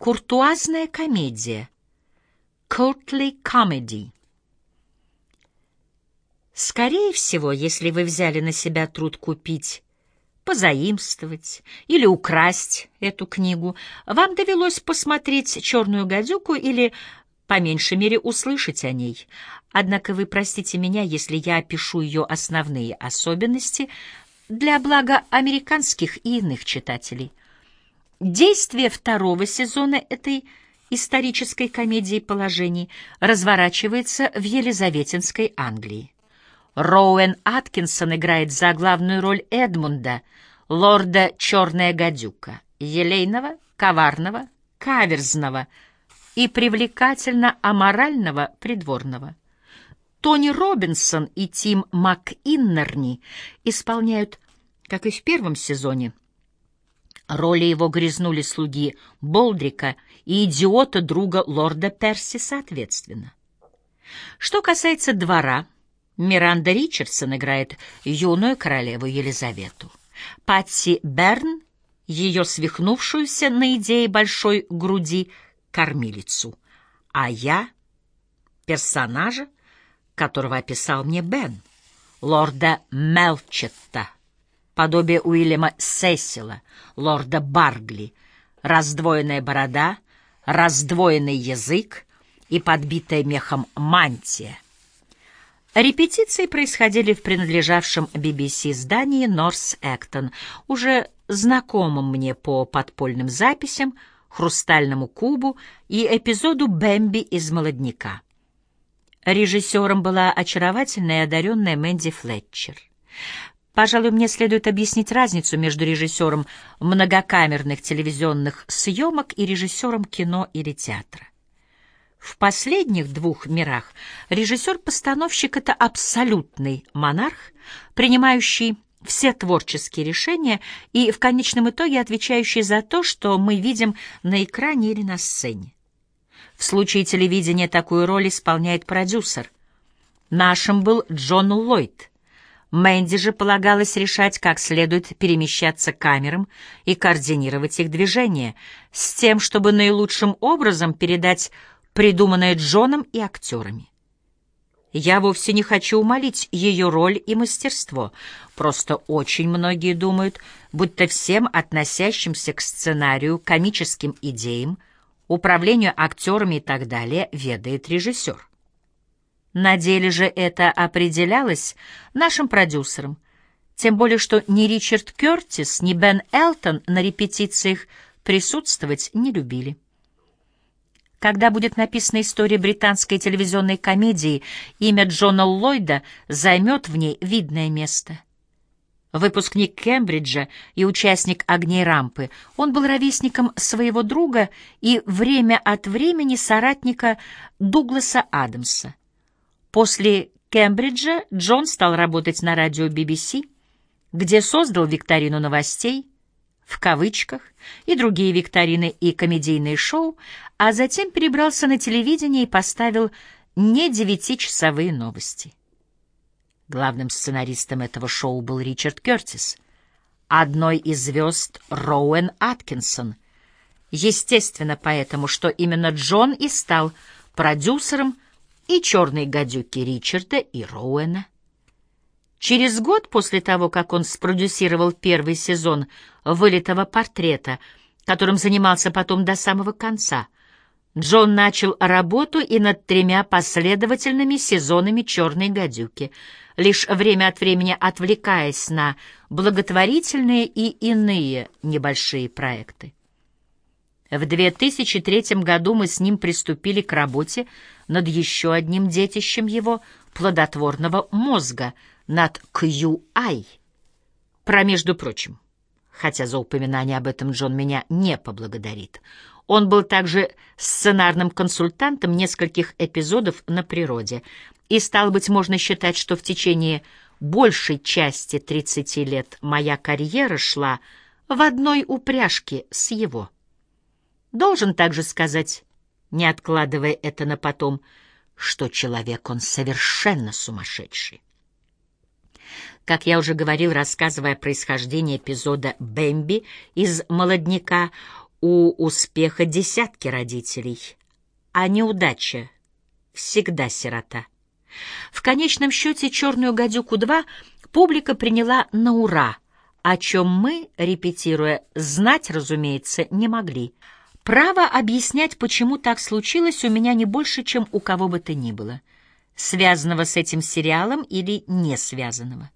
Куртуазная комедия. Courtly comedy. Скорее всего, если вы взяли на себя труд купить, позаимствовать или украсть эту книгу, вам довелось посмотреть «Черную гадюку» или, по меньшей мере, услышать о ней. Однако вы простите меня, если я опишу ее основные особенности для блага американских и иных читателей. Действие второго сезона этой исторической комедии положений разворачивается в Елизаветинской Англии. Роуэн Аткинсон играет за главную роль Эдмунда, лорда Черная гадюка, елейного, коварного, каверзного и привлекательно аморального придворного. Тони Робинсон и Тим МакИннерни исполняют, как и в первом сезоне, Роли его грязнули слуги Болдрика и идиота друга лорда Перси соответственно. Что касается двора, Миранда Ричардсон играет юную королеву Елизавету. Патси Берн — ее свихнувшуюся на идее большой груди кормилицу. А я — персонажа, которого описал мне Бен, лорда Мелчетта подобие Уильяма Сесила, лорда Баргли, раздвоенная борода, раздвоенный язык и подбитая мехом мантия. Репетиции происходили в принадлежавшем BBC здании Норс Эктон, уже знакомом мне по подпольным записям, «Хрустальному кубу» и эпизоду «Бэмби из молодняка». Режиссером была очаровательная и одаренная Мэнди Флетчер. Пожалуй, мне следует объяснить разницу между режиссером многокамерных телевизионных съемок и режиссером кино или театра. В последних двух мирах режиссер-постановщик — это абсолютный монарх, принимающий все творческие решения и в конечном итоге отвечающий за то, что мы видим на экране или на сцене. В случае телевидения такую роль исполняет продюсер. Нашим был Джон Ллойд — Мэнди же полагалось решать, как следует перемещаться камерам и координировать их движения, с тем, чтобы наилучшим образом передать придуманное Джоном и актерами. Я вовсе не хочу умолить ее роль и мастерство, просто очень многие думают, будто всем относящимся к сценарию, комическим идеям, управлению актерами и так далее ведает режиссер. На деле же это определялось нашим продюсером, тем более что ни Ричард Кертис, ни Бен Элтон на репетициях присутствовать не любили. Когда будет написана история британской телевизионной комедии, имя Джона Ллойда займет в ней видное место. Выпускник Кембриджа и участник «Огней рампы», он был ровесником своего друга и время от времени соратника Дугласа Адамса. После Кембриджа Джон стал работать на радио BBC, где создал викторину новостей, в кавычках, и другие викторины и комедийные шоу, а затем перебрался на телевидение и поставил не девятичасовые новости. Главным сценаристом этого шоу был Ричард Кертис, одной из звезд Роуэн Аткинсон. Естественно, поэтому, что именно Джон и стал продюсером и черные гадюки Ричарда и Роуэна. Через год после того, как он спродюсировал первый сезон «Вылитого портрета», которым занимался потом до самого конца, Джон начал работу и над тремя последовательными сезонами «Черной гадюки», лишь время от времени отвлекаясь на благотворительные и иные небольшие проекты. В 2003 году мы с ним приступили к работе над еще одним детищем его плодотворного мозга, над QI. Про между прочим, хотя за упоминание об этом Джон меня не поблагодарит. Он был также сценарным консультантом нескольких эпизодов на природе, и, стало быть, можно считать, что в течение большей части 30 лет моя карьера шла в одной упряжке с его. Должен также сказать, не откладывая это на потом, что человек он совершенно сумасшедший. Как я уже говорил, рассказывая о происхождении эпизода «Бэмби» из «Молодняка», У успеха десятки родителей, а неудача всегда сирота. В конечном счете «Черную гадюку-2» публика приняла на ура, о чем мы, репетируя, знать, разумеется, не могли. Право объяснять, почему так случилось, у меня не больше, чем у кого бы то ни было, связанного с этим сериалом или не связанного.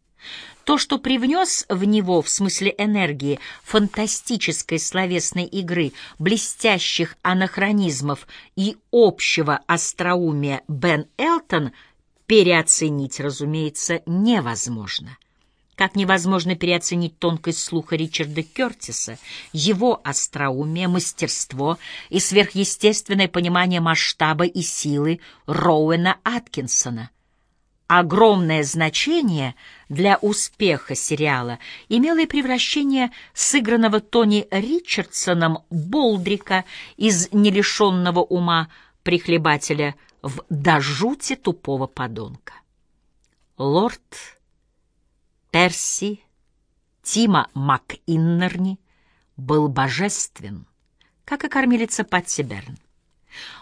То, что привнес в него, в смысле энергии, фантастической словесной игры, блестящих анахронизмов и общего остроумия Бен Элтон, переоценить, разумеется, невозможно. Как невозможно переоценить тонкость слуха Ричарда Кертиса, его остроумие, мастерство и сверхъестественное понимание масштаба и силы Роуэна Аткинсона. Огромное значение для успеха сериала имело и превращение сыгранного Тони Ричардсоном Болдрика из нелишенного ума прихлебателя в до жути тупого подонка. Лорд Перси Тима МакИннерни был божествен, как и кормилица Патси Берн.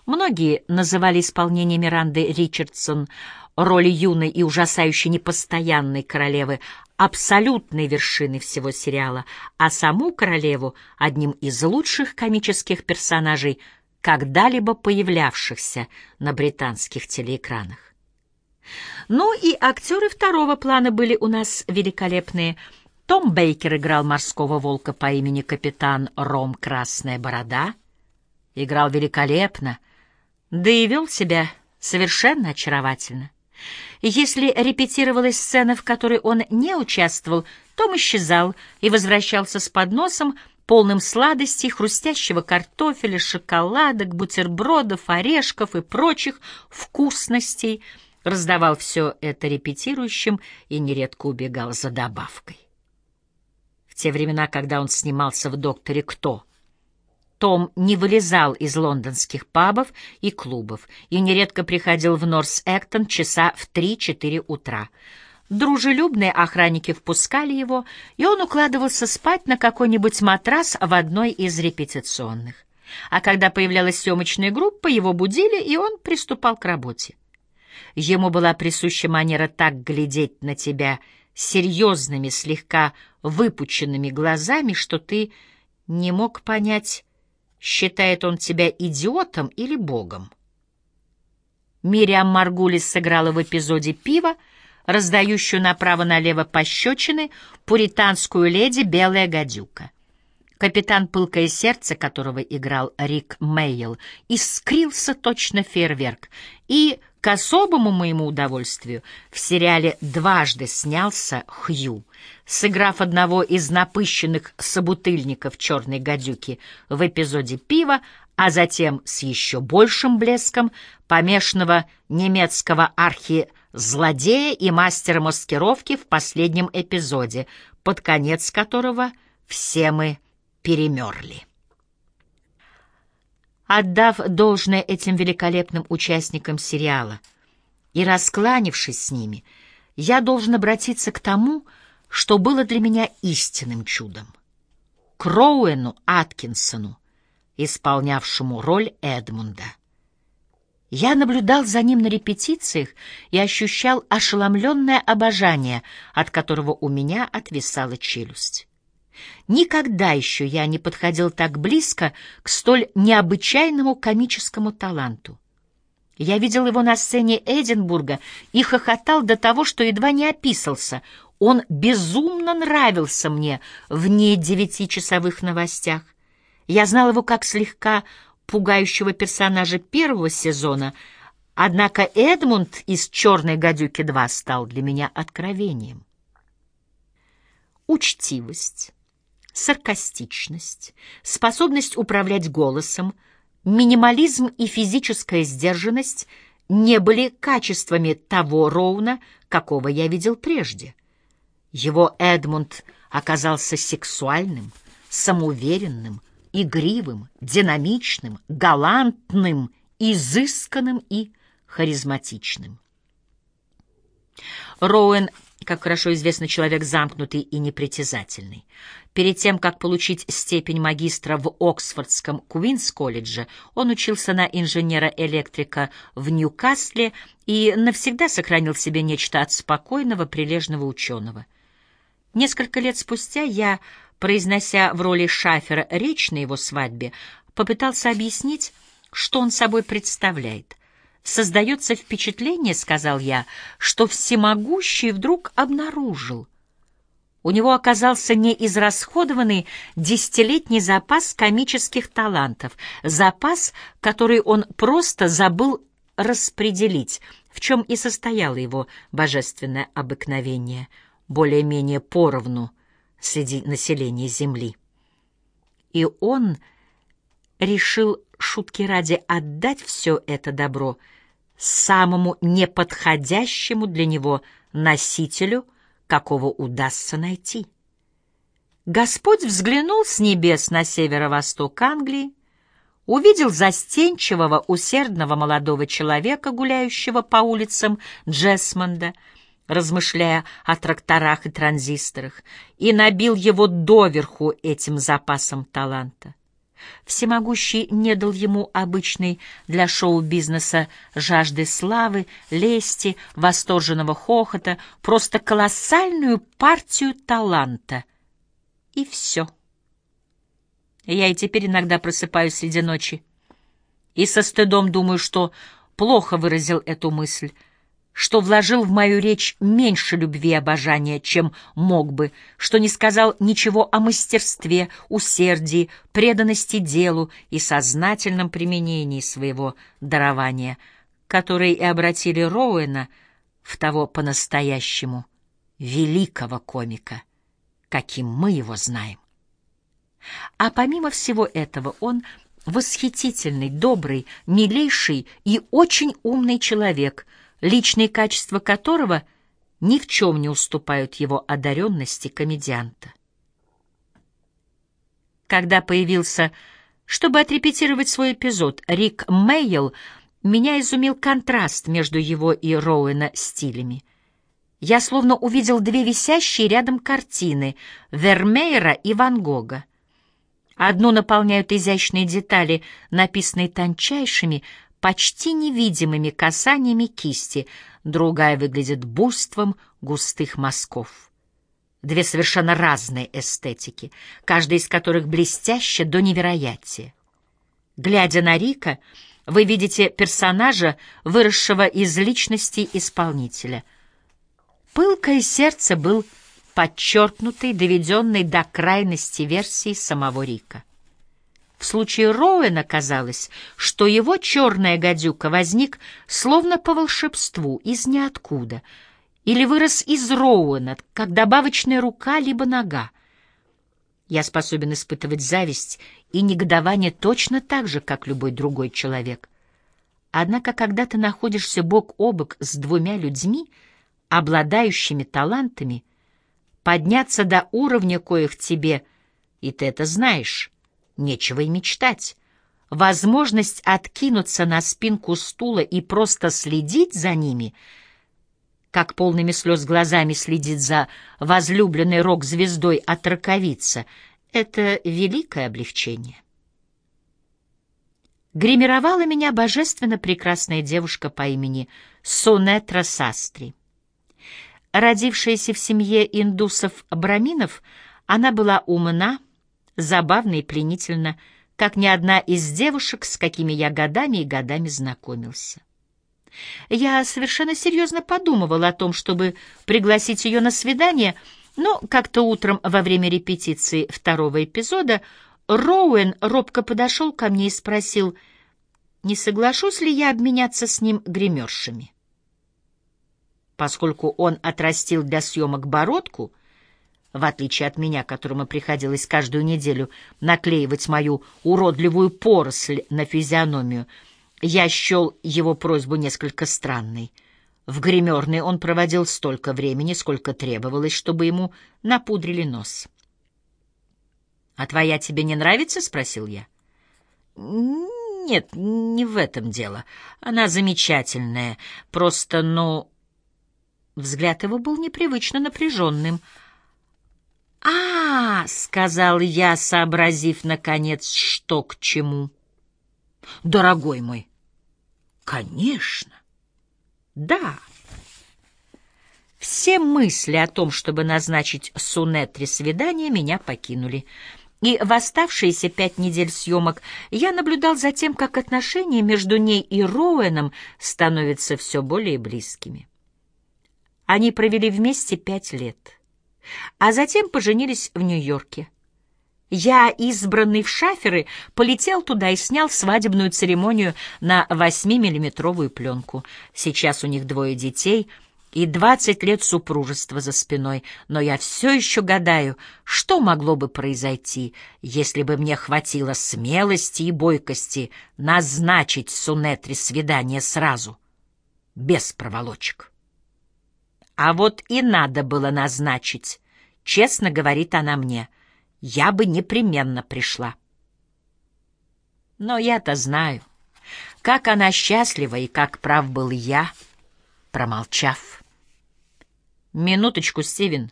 Многие называли исполнение Миранды Ричардсон роли юной и ужасающе непостоянной королевы абсолютной вершиной всего сериала, а саму королеву одним из лучших комических персонажей, когда-либо появлявшихся на британских телеэкранах. Ну и актеры второго плана были у нас великолепные. Том Бейкер играл морского волка по имени капитан Ром Красная Борода. Играл великолепно, да и вел себя совершенно очаровательно. Если репетировалась сцена, в которой он не участвовал, Том исчезал и возвращался с подносом, полным сладостей, хрустящего картофеля, шоколадок, бутербродов, орешков и прочих вкусностей — раздавал все это репетирующим и нередко убегал за добавкой. В те времена, когда он снимался в «Докторе Кто», том не вылезал из лондонских пабов и клубов и нередко приходил в Норс-Эктон часа в 3-4 утра. Дружелюбные охранники впускали его, и он укладывался спать на какой-нибудь матрас в одной из репетиционных. А когда появлялась съемочная группа, его будили, и он приступал к работе. Ему была присуща манера так глядеть на тебя серьезными, слегка выпученными глазами, что ты не мог понять, считает он тебя идиотом или богом. Мириам Маргулис сыграла в эпизоде «Пиво», раздающую направо-налево пощечины, пуританскую леди «Белая гадюка». Капитан «Пылкое сердце», которого играл Рик Мейл, искрился точно фейерверк, и к особому моему удовольствию в сериале дважды снялся Хью, сыграв одного из напыщенных собутыльников «Черной гадюки» в эпизоде «Пива», а затем с еще большим блеском помешанного немецкого архи-злодея и мастера маскировки в последнем эпизоде, под конец которого все мы перемерли. Отдав должное этим великолепным участникам сериала и раскланившись с ними, я должен обратиться к тому, что было для меня истинным чудом. К Роуэну Аткинсону, исполнявшему роль Эдмунда. Я наблюдал за ним на репетициях и ощущал ошеломленное обожание, от которого у меня отвисала челюсть. Никогда еще я не подходил так близко к столь необычайному комическому таланту. Я видел его на сцене Эдинбурга и хохотал до того, что едва не описался. Он безумно нравился мне в не девятичасовых новостях. Я знал его как слегка пугающего персонажа первого сезона, однако Эдмунд из «Черной гадюки 2» стал для меня откровением. Учтивость саркастичность, способность управлять голосом, минимализм и физическая сдержанность не были качествами того Роуна, какого я видел прежде. Его Эдмунд оказался сексуальным, самоуверенным, игривым, динамичным, галантным, изысканным и харизматичным. Роуэн как хорошо известно, человек замкнутый и непритязательный. Перед тем, как получить степень магистра в Оксфордском Куинс-колледже, он учился на инженера-электрика в Ньюкасле и навсегда сохранил в себе нечто от спокойного, прилежного ученого. Несколько лет спустя я, произнося в роли шафера речь на его свадьбе, попытался объяснить, что он собой представляет — Создается впечатление, — сказал я, — что всемогущий вдруг обнаружил. У него оказался неизрасходованный десятилетний запас комических талантов, запас, который он просто забыл распределить, в чем и состояло его божественное обыкновение, более-менее поровну среди населения Земли. И он решил шутки ради отдать все это добро самому неподходящему для него носителю, какого удастся найти. Господь взглянул с небес на северо-восток Англии, увидел застенчивого, усердного молодого человека, гуляющего по улицам Джесмонда, размышляя о тракторах и транзисторах, и набил его доверху этим запасом таланта. Всемогущий не дал ему обычной для шоу-бизнеса жажды славы, лести, восторженного хохота, просто колоссальную партию таланта. И все. Я и теперь иногда просыпаюсь среди ночи и со стыдом думаю, что плохо выразил эту мысль, что вложил в мою речь меньше любви и обожания, чем мог бы, что не сказал ничего о мастерстве, усердии, преданности делу и сознательном применении своего дарования, которые и обратили Роуэна в того по-настоящему великого комика, каким мы его знаем. А помимо всего этого он восхитительный, добрый, милейший и очень умный человек — личные качества которого ни в чем не уступают его одаренности комедианта. Когда появился, чтобы отрепетировать свой эпизод, Рик Мейл, меня изумил контраст между его и Роуэна стилями. Я словно увидел две висящие рядом картины — Вермеера и Ван Гога. Одну наполняют изящные детали, написанные тончайшими, почти невидимыми касаниями кисти, другая выглядит буйством густых мазков. Две совершенно разные эстетики, каждая из которых блестяща до невероятия. Глядя на Рика, вы видите персонажа, выросшего из личности исполнителя. Пылкое сердце был подчеркнутый, доведенный до крайности версии самого Рика. В случае Роуэна казалось, что его черная гадюка возник словно по волшебству из ниоткуда или вырос из Роуэна, как добавочная рука либо нога. Я способен испытывать зависть и негодование точно так же, как любой другой человек. Однако, когда ты находишься бок о бок с двумя людьми, обладающими талантами, подняться до уровня, коих тебе, и ты это знаешь, нечего и мечтать. Возможность откинуться на спинку стула и просто следить за ними, как полными слез глазами следит за возлюбленной рок-звездой от раковица, это великое облегчение. Гримировала меня божественно прекрасная девушка по имени Сонетра Састри. Родившаяся в семье индусов-браминов, она была умна, забавно и пленительно, как ни одна из девушек, с какими я годами и годами знакомился. Я совершенно серьезно подумывал о том, чтобы пригласить ее на свидание, но как-то утром во время репетиции второго эпизода Роуэн робко подошел ко мне и спросил, не соглашусь ли я обменяться с ним гримершами. Поскольку он отрастил для съемок бородку, в отличие от меня, которому приходилось каждую неделю наклеивать мою уродливую поросль на физиономию, я счел его просьбу несколько странной. В гримерной он проводил столько времени, сколько требовалось, чтобы ему напудрили нос. «А твоя тебе не нравится?» — спросил я. «Нет, не в этом дело. Она замечательная. Просто, ну...» Взгляд его был непривычно напряженным. «А, — сказал я, сообразив, наконец, что к чему. — Дорогой мой, конечно, да. Все мысли о том, чтобы назначить Сунетре свидание, меня покинули. И в оставшиеся пять недель съемок я наблюдал за тем, как отношения между ней и Роуэном становятся все более близкими. Они провели вместе пять лет, а затем поженились в Нью-Йорке. Я, избранный в шаферы, полетел туда и снял свадебную церемонию на 8-миллиметровую пленку. Сейчас у них двое детей и 20 лет супружества за спиной, но я все еще гадаю, что могло бы произойти, если бы мне хватило смелости и бойкости назначить Сунетре свидание сразу, без проволочек. А вот и надо было назначить, честно говорит она мне — я бы непременно пришла. Но я-то знаю, как она счастлива и как прав был я, промолчав. Минуточку, Стивен.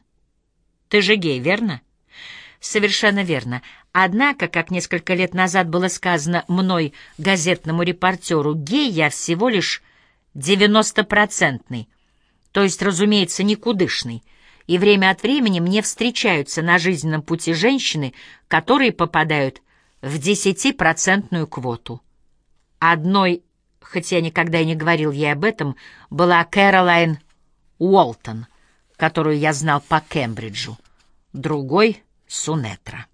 Ты же гей, верно? Совершенно верно. Однако, как несколько лет назад было сказано мной, газетному репортеру, гей я всего лишь девяностопроцентный, то есть, разумеется, никудышный — и время от времени мне встречаются на жизненном пути женщины, которые попадают в десятипроцентную квоту. Одной, хотя я никогда и не говорил ей об этом, была Кэролайн Уолтон, которую я знал по Кембриджу, другой — Сунетра.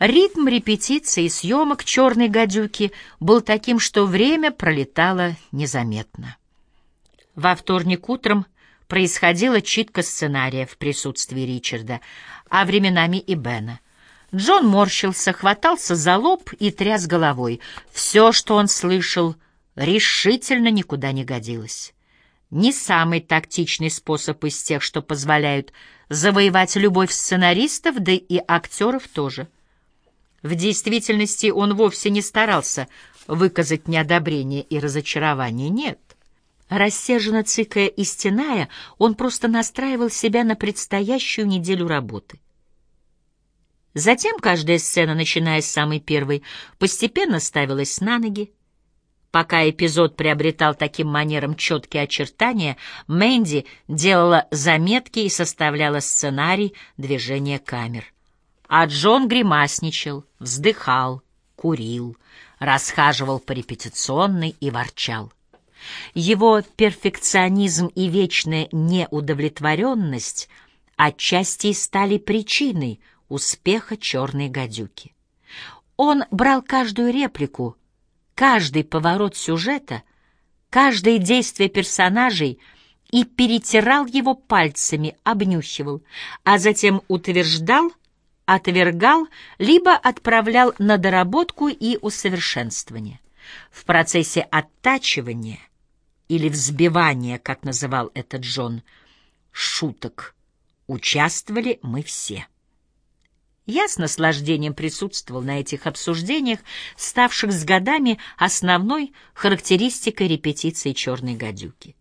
Ритм репетиции и съемок «Черной гадюки» был таким, что время пролетало незаметно. Во вторник утром происходила читка сценария в присутствии Ричарда, а временами и Бена. Джон морщился, хватался за лоб и тряс головой. Все, что он слышал, решительно никуда не годилось. Не самый тактичный способ из тех, что позволяют завоевать любовь сценаристов, да и актеров тоже. В действительности он вовсе не старался выказать неодобрение и разочарование, нет. Рассерженно цыкая и стеная, он просто настраивал себя на предстоящую неделю работы. Затем каждая сцена, начиная с самой первой, постепенно ставилась на ноги. Пока эпизод приобретал таким манером четкие очертания, Мэнди делала заметки и составляла сценарий движения камер. А Джон гримасничал, вздыхал, курил, расхаживал по репетиционной и ворчал. Его перфекционизм и вечная неудовлетворенность отчасти стали причиной успеха «Черной гадюки». Он брал каждую реплику, каждый поворот сюжета, каждое действие персонажей и перетирал его пальцами, обнюхивал, а затем утверждал, отвергал, либо отправлял на доработку и усовершенствование. В процессе оттачивания – или взбивания, как называл это Джон, шуток, участвовали мы все. Я с наслаждением присутствовал на этих обсуждениях, ставших с годами основной характеристикой репетиции «Черной гадюки».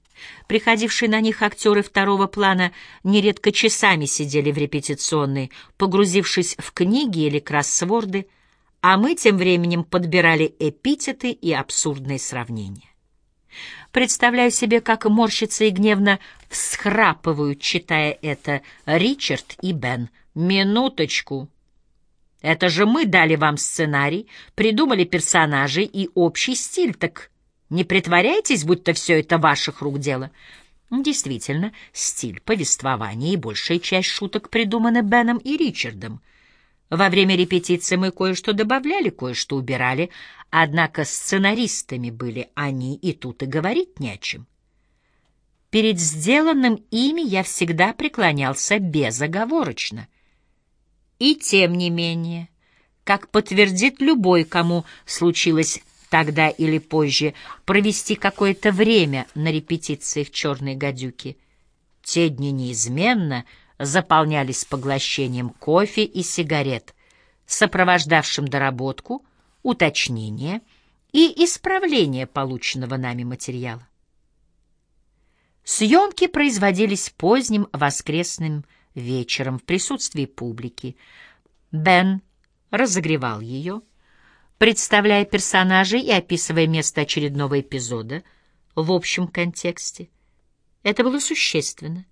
Приходившие на них актеры второго плана нередко часами сидели в репетиционной, погрузившись в книги или кроссворды, а мы тем временем подбирали эпитеты и абсурдные сравнения. Представляю себе, как морщится и гневно всхрапывают, читая это, Ричард и Бен. Минуточку. Это же мы дали вам сценарий, придумали персонажей и общий стиль, так не притворяйтесь, будто все это ваших рук дело. Действительно, стиль повествования и большая часть шуток придуманы Беном и Ричардом — во время репетиции мы кое-что добавляли, кое-что убирали, однако сценаристами были они, и тут и говорить не о чем. Перед сделанным ими я всегда преклонялся безоговорочно. И тем не менее, как подтвердит любой, кому случилось тогда или позже провести какое-то время на репетиции в «Черной гадюке», те дни неизменно — заполнялись поглощением кофе и сигарет, сопровождавшим доработку, уточнение и исправление полученного нами материала. Съемки производились поздним воскресным вечером в присутствии публики. Бен разогревал ее, представляя персонажей и описывая место очередного эпизода в общем контексте. Это было существенно,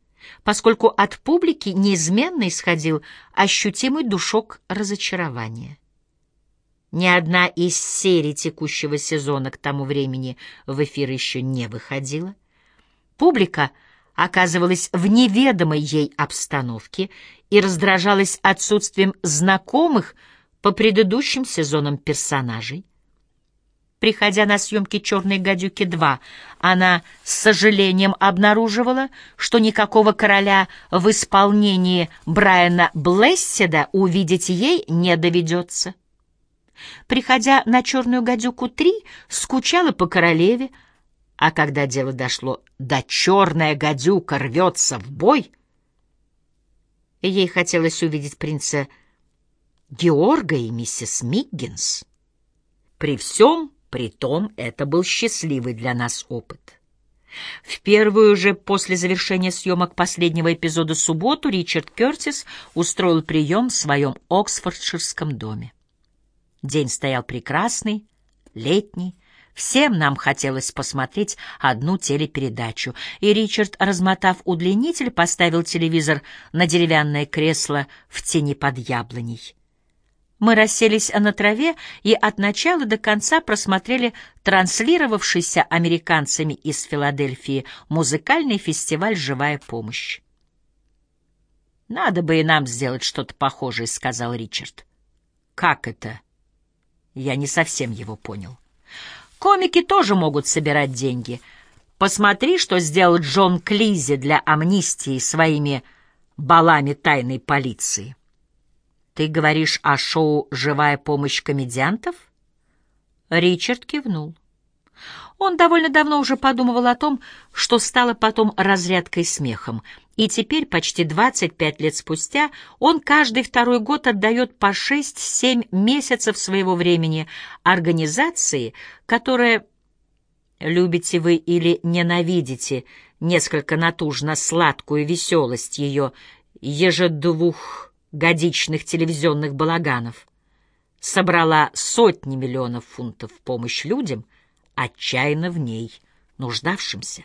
поскольку от публики неизменно исходил ощутимый душок разочарования. Ни одна из серий текущего сезона к тому времени в эфир еще не выходила. Публика оказывалась в неведомой ей обстановке и раздражалась отсутствием знакомых по предыдущим сезонам персонажей. Приходя на съемки «Черной гадюки 2», она с сожалением обнаруживала, что никакого короля в исполнении Брайана Блесседа увидеть ей не доведется. Приходя на «Черную гадюку 3», скучала по королеве, а когда дело дошло до «Черная гадюка рвется в бой», ей хотелось увидеть принца Георга и миссис Миггинс. При всем при том это был счастливый для нас опыт. В первую же после завершения съемок последнего эпизода субботу Ричард Кертис устроил прием в своем Оксфордширском доме. День стоял прекрасный, летний, Всем нам хотелось посмотреть одну телепередачу, и Ричард, размотав удлинитель, поставил телевизор на деревянное кресло в тени под яблоней. Мы расселись на траве и от начала до конца просмотрели транслировавшийся американцами из Филадельфии музыкальный фестиваль «Живая помощь». «Надо бы и нам сделать что-то похожее», — сказал Ричард. «Как это?» Я не совсем его понял. «Комики тоже могут собирать деньги. Посмотри, что сделал Джон Клизи для амнистии своими балами тайной полиции». Ты говоришь о шоу «Живая помощь комедиантов»? Ричард кивнул. Он довольно давно уже подумывал о том, что стало потом разрядкой смехом, и теперь, почти 25 лет спустя, он каждый второй год отдает по 6-7 месяцев своего времени организации, которая, любите вы или ненавидите, несколько натужно сладкую веселость ее ежедвух годичных телевизионных балаганов, собрала сотни миллионов фунтов в помощь людям, отчаянно в ней нуждавшимся.